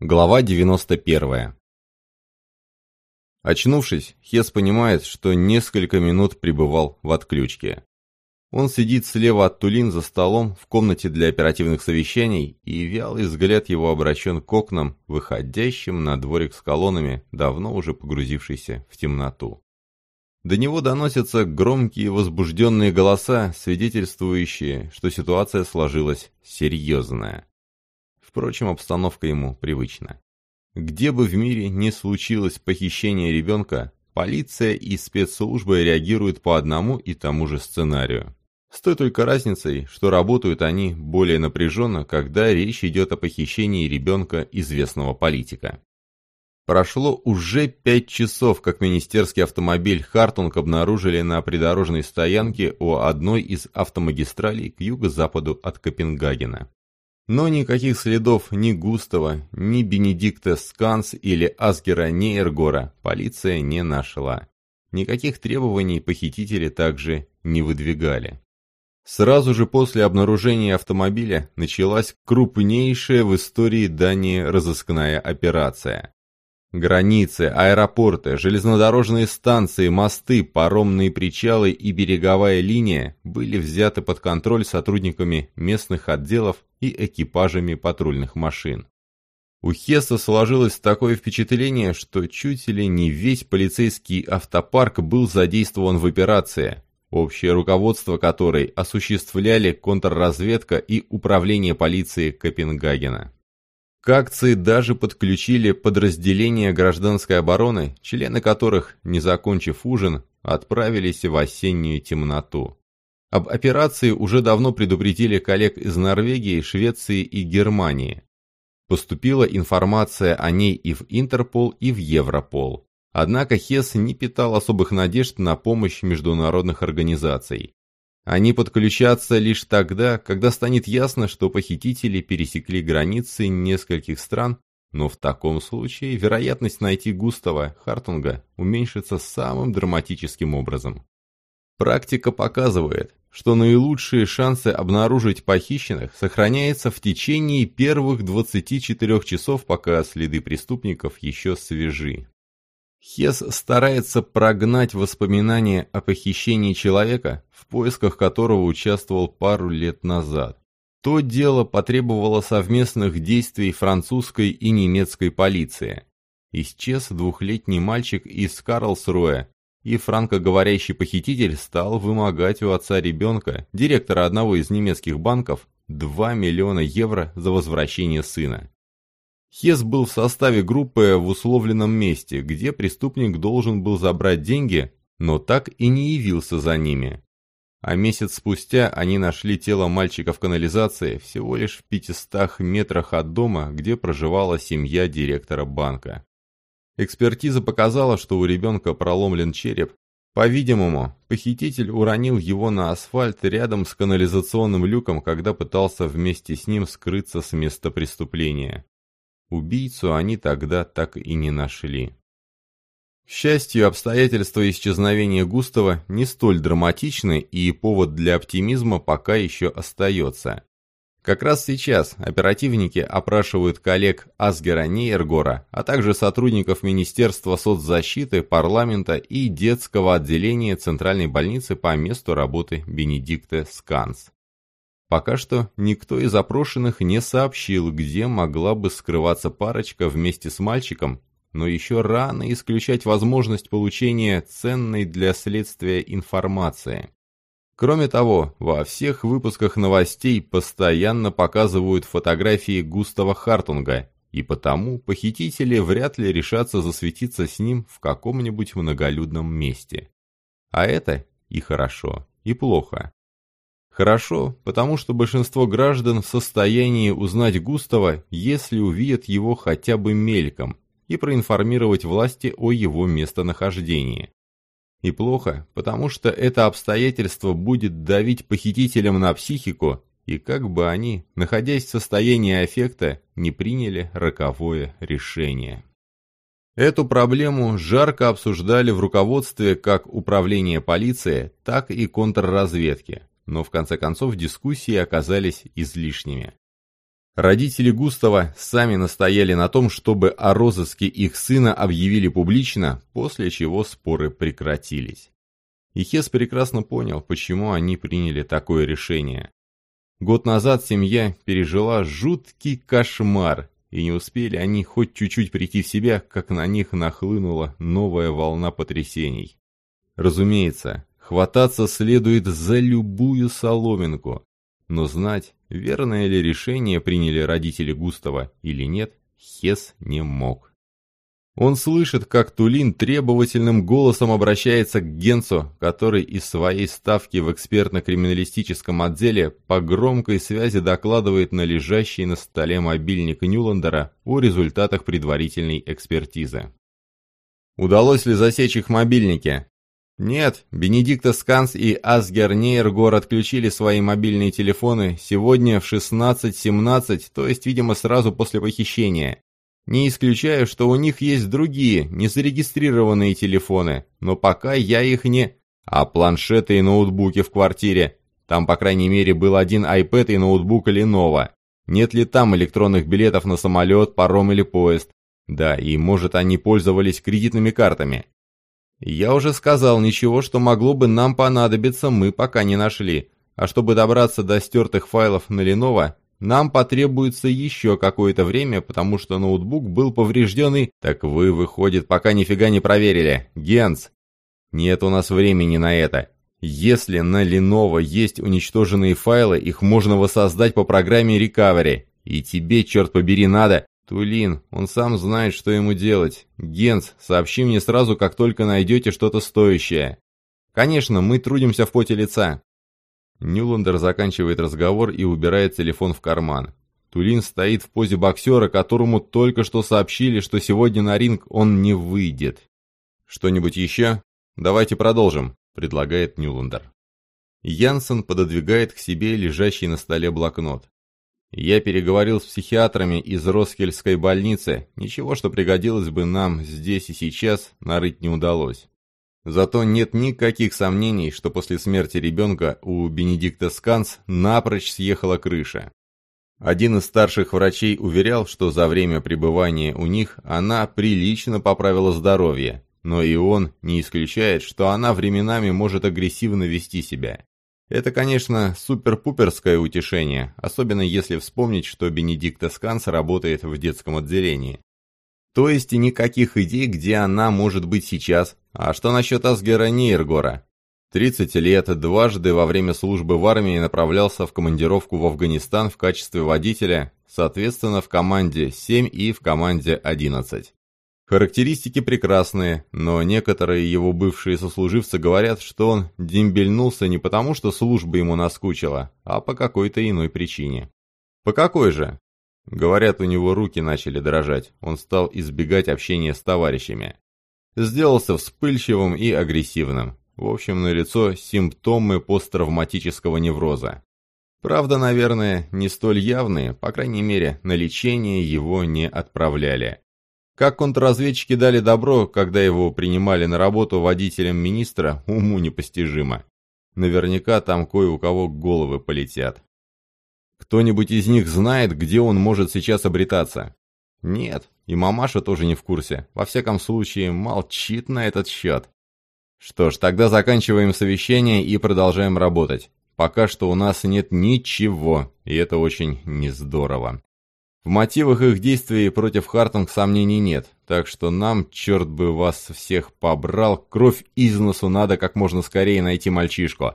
Глава 91. Очнувшись, Хес понимает, что несколько минут пребывал в отключке. Он сидит слева от Тулин за столом в комнате для оперативных совещаний, и вялый взгляд его обращен к окнам, выходящим на дворик с колоннами, давно уже погрузившийся в темноту. До него доносятся громкие возбужденные голоса, свидетельствующие, что ситуация сложилась серьезная. Впрочем, обстановка ему привычна. Где бы в мире ни случилось похищение ребенка, полиция и спецслужбы реагируют по одному и тому же сценарию. С той только разницей, что работают они более напряженно, когда речь идет о похищении ребенка известного политика. Прошло уже пять часов, как министерский автомобиль «Хартунг» обнаружили на придорожной стоянке у одной из автомагистралей к юго-западу от Копенгагена. Но никаких следов ни Густава, ни Бенедикта Сканс или Асгера Нейргора полиция не нашла. Никаких требований похитители также не выдвигали. Сразу же после обнаружения автомобиля началась крупнейшая в истории Дании разыскная операция. Границы, аэропорты, железнодорожные станции, мосты, паромные причалы и береговая линия были взяты под контроль сотрудниками местных отделов и экипажами патрульных машин. У Хесса сложилось такое впечатление, что чуть ли не весь полицейский автопарк был задействован в операции, общее руководство которой осуществляли контрразведка и управление полиции Копенгагена. К акции даже подключили подразделения гражданской обороны, члены которых, не закончив ужин, отправились в осеннюю темноту. Об операции уже давно предупредили коллег из Норвегии, Швеции и Германии. Поступила информация о ней и в Интерпол, и в Европол. Однако Хесс не питал особых надежд на помощь международных организаций. Они подключатся лишь тогда, когда станет ясно, что похитители пересекли границы нескольких стран, но в таком случае вероятность найти Густава Хартунга уменьшится самым драматическим образом. Практика показывает, что наилучшие шансы обнаружить похищенных сохраняются в течение первых 24 часов, пока следы преступников еще свежи. Хес старается прогнать воспоминания о похищении человека, в поисках которого участвовал пару лет назад. То дело потребовало совместных действий французской и немецкой полиции. Исчез двухлетний мальчик из Карлсруэ, и франкоговорящий похититель стал вымогать у отца ребенка, директора одного из немецких банков, 2 миллиона евро за возвращение сына. Хес был в составе группы в условленном месте, где преступник должен был забрать деньги, но так и не явился за ними. А месяц спустя они нашли тело мальчика в канализации всего лишь в 500 метрах от дома, где проживала семья директора банка. Экспертиза показала, что у ребенка проломлен череп. По-видимому, похититель уронил его на асфальт рядом с канализационным люком, когда пытался вместе с ним скрыться с места преступления. Убийцу они тогда так и не нашли. К счастью, обстоятельства исчезновения Густава не столь драматичны, и повод для оптимизма пока еще остается. Как раз сейчас оперативники опрашивают коллег Асгера Нейргора, а также сотрудников Министерства соцзащиты, парламента и детского отделения Центральной больницы по месту работы Бенедикта Сканс. Пока что никто из опрошенных не сообщил, где могла бы скрываться парочка вместе с мальчиком, но еще рано исключать возможность получения ценной для следствия информации. Кроме того, во всех выпусках новостей постоянно показывают фотографии Густава Хартунга, и потому похитители вряд ли решатся засветиться с ним в каком-нибудь многолюдном месте. А это и хорошо, и плохо. Хорошо, потому что большинство граждан в состоянии узнать Густава, если увидят его хотя бы мельком, и проинформировать власти о его местонахождении. И плохо, потому что это обстоятельство будет давить похитителям на психику, и как бы они, находясь в состоянии аффекта, не приняли роковое решение. Эту проблему жарко обсуждали в руководстве как управления полиции, так и контрразведки, но в конце концов дискуссии оказались излишними. Родители Густава сами настояли на том, чтобы о розыске их сына объявили публично, после чего споры прекратились. И Хес прекрасно понял, почему они приняли такое решение. Год назад семья пережила жуткий кошмар, и не успели они хоть чуть-чуть прийти в себя, как на них нахлынула новая волна потрясений. Разумеется, хвататься следует за любую соломинку, но знать, верное ли решение приняли родители Густава или нет, Хес не мог. Он слышит, как Тулин требовательным голосом обращается к Генцу, который из своей ставки в экспертно-криминалистическом отделе по громкой связи докладывает на лежащий на столе мобильник Нюландера о результатах предварительной экспертизы. Удалось ли засечь их мобильники? Нет, Бенедикта Сканс и Асгер Нейргор отключили свои мобильные телефоны сегодня в 16.17, то есть, видимо, сразу после похищения. Не исключаю, что у них есть другие, незарегистрированные телефоны, но пока я их не... А планшеты и ноутбуки в квартире? Там, по крайней мере, был один iPad и ноутбук Lenovo. Нет ли там электронных билетов на самолет, паром или поезд? Да, и может они пользовались кредитными картами. Я уже сказал, ничего, что могло бы нам понадобиться, мы пока не нашли. А чтобы добраться до стертых файлов на Lenovo, нам потребуется еще какое-то время, потому что ноутбук был поврежденный. Так вы, выходит, пока нифига не проверили. Генс. Нет у нас времени на это. Если на Lenovo есть уничтоженные файлы, их можно воссоздать по программе Recovery. И тебе, черт побери, надо... Тулин, он сам знает, что ему делать. Генс, сообщи мне сразу, как только найдете что-то стоящее. Конечно, мы трудимся в поте лица. Нюландер заканчивает разговор и убирает телефон в карман. Тулин стоит в позе боксера, которому только что сообщили, что сегодня на ринг он не выйдет. «Что-нибудь еще? Давайте продолжим», — предлагает Нюландер. Янсен пододвигает к себе лежащий на столе блокнот. «Я переговорил с психиатрами из Роскельской больницы. Ничего, что пригодилось бы нам здесь и сейчас, нарыть не удалось. Зато нет никаких сомнений, что после смерти ребенка у Бенедикта Сканс напрочь съехала крыша. Один из старших врачей уверял, что за время пребывания у них она прилично поправила здоровье, но и он не исключает, что она временами может агрессивно вести себя. Это, конечно, супер-пуперское утешение, особенно если вспомнить, что Бенедикта Сканс работает в детском отделении. То есть никаких идей, где она может быть сейчас. А что насчет Асгера Нейргора? 30 лет, дважды во время службы в армии направлялся в командировку в Афганистан в качестве водителя, соответственно, в команде 7 и в команде 11. Характеристики прекрасные, но некоторые его бывшие сослуживцы говорят, что он дембельнулся не потому, что служба ему наскучила, а по какой-то иной причине. По какой же? Говорят, у него руки начали дрожать, он стал избегать общения с товарищами. Сделался вспыльчивым и агрессивным. В общем, на лицо симптомы посттравматического невроза. Правда, наверное, не столь явные, по крайней мере, на лечение его не отправляли. Как контрразведчики дали добро, когда его принимали на работу водителем министра, уму непостижимо. Наверняка там кое у кого головы полетят. Кто-нибудь из них знает, где он может сейчас обретаться? Нет, и мамаша тоже не в курсе. Во всяком случае, молчит на этот счет. Что ж, тогда заканчиваем совещание и продолжаем работать. Пока что у нас нет ничего, и это очень нездорово. В мотивах их действий против Хартунг сомнений нет, так что нам, черт бы вас всех побрал, кровь из носу надо как можно скорее найти мальчишку.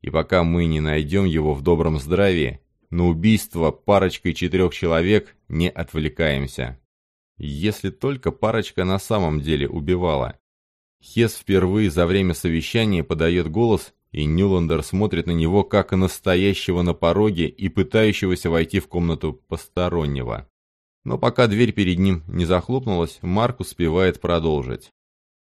И пока мы не найдем его в добром здравии, на убийство парочкой четырех человек не отвлекаемся. Если только парочка на самом деле убивала. Хес впервые за время совещания подает голос, и Нюландер смотрит на него как настоящего на пороге и пытающегося войти в комнату постороннего. Но пока дверь перед ним не захлопнулась, Марк успевает продолжить.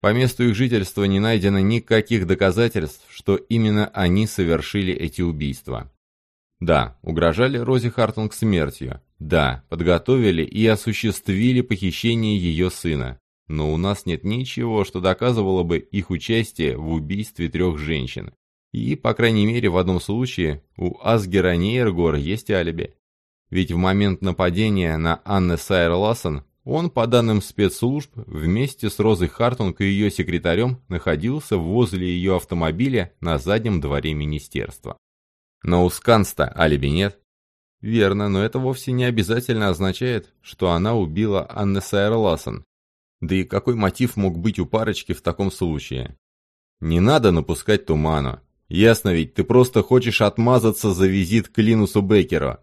По месту их жительства не найдено никаких доказательств, что именно они совершили эти убийства. Да, угрожали Розе Хартунг смертью. Да, подготовили и осуществили похищение ее сына. Но у нас нет ничего, что доказывало бы их участие в убийстве трех женщин. И, по крайней мере, в одном случае у Асгера Нейргора есть алиби. Ведь в момент нападения на Анне Сайер Лассен он, по данным спецслужб, вместе с Розой Хартунг и ее секретарем находился возле ее автомобиля на заднем дворе министерства. Но у Сканста алиби нет. Верно, но это вовсе не обязательно означает, что она убила Анне Сайер Лассен. Да и какой мотив мог быть у парочки в таком случае? Не надо напускать туману. Ясно ведь, ты просто хочешь отмазаться за визит к Линусу Беккеру.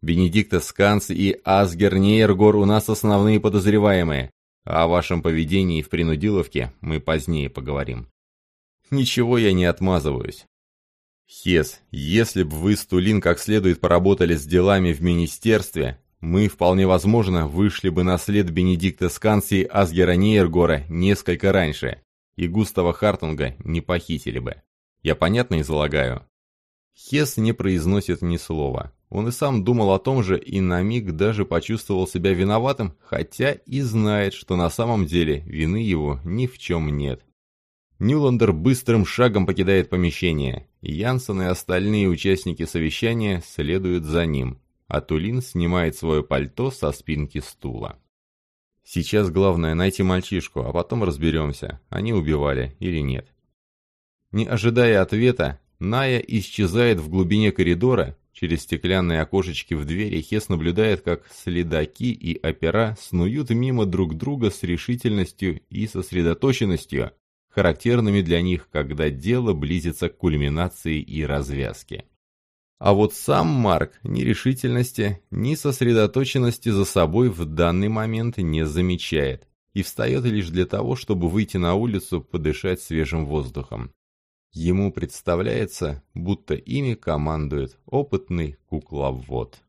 Бенедикта Сканс и Асгер Нейргор у нас основные подозреваемые. О вашем поведении в принудиловке мы позднее поговорим. Ничего я не отмазываюсь. Хес, если бы вы с Тулин как следует поработали с делами в министерстве, мы, вполне возможно, вышли бы на след Бенедикта Сканс и Асгера Нейргора несколько раньше, и Густава Хартунга не похитили бы. Я понятно излагаю? Хес не произносит ни слова. Он и сам думал о том же и на миг даже почувствовал себя виноватым, хотя и знает, что на самом деле вины его ни в чем нет. Нюландер быстрым шагом покидает помещение. Янсен и остальные участники совещания следуют за ним, а Тулин снимает свое пальто со спинки стула. Сейчас главное найти мальчишку, а потом разберемся, они убивали или нет. Не ожидая ответа, Ная исчезает в глубине коридора Через стеклянные окошечки в двери Хес наблюдает, как следаки и опера снуют мимо друг друга с решительностью и сосредоточенностью, характерными для них, когда дело близится к кульминации и развязке. А вот сам Марк ни решительности, ни сосредоточенности за собой в данный момент не замечает и встает лишь для того, чтобы выйти на улицу подышать свежим воздухом. Ему представляется, будто ими командует опытный кукловод.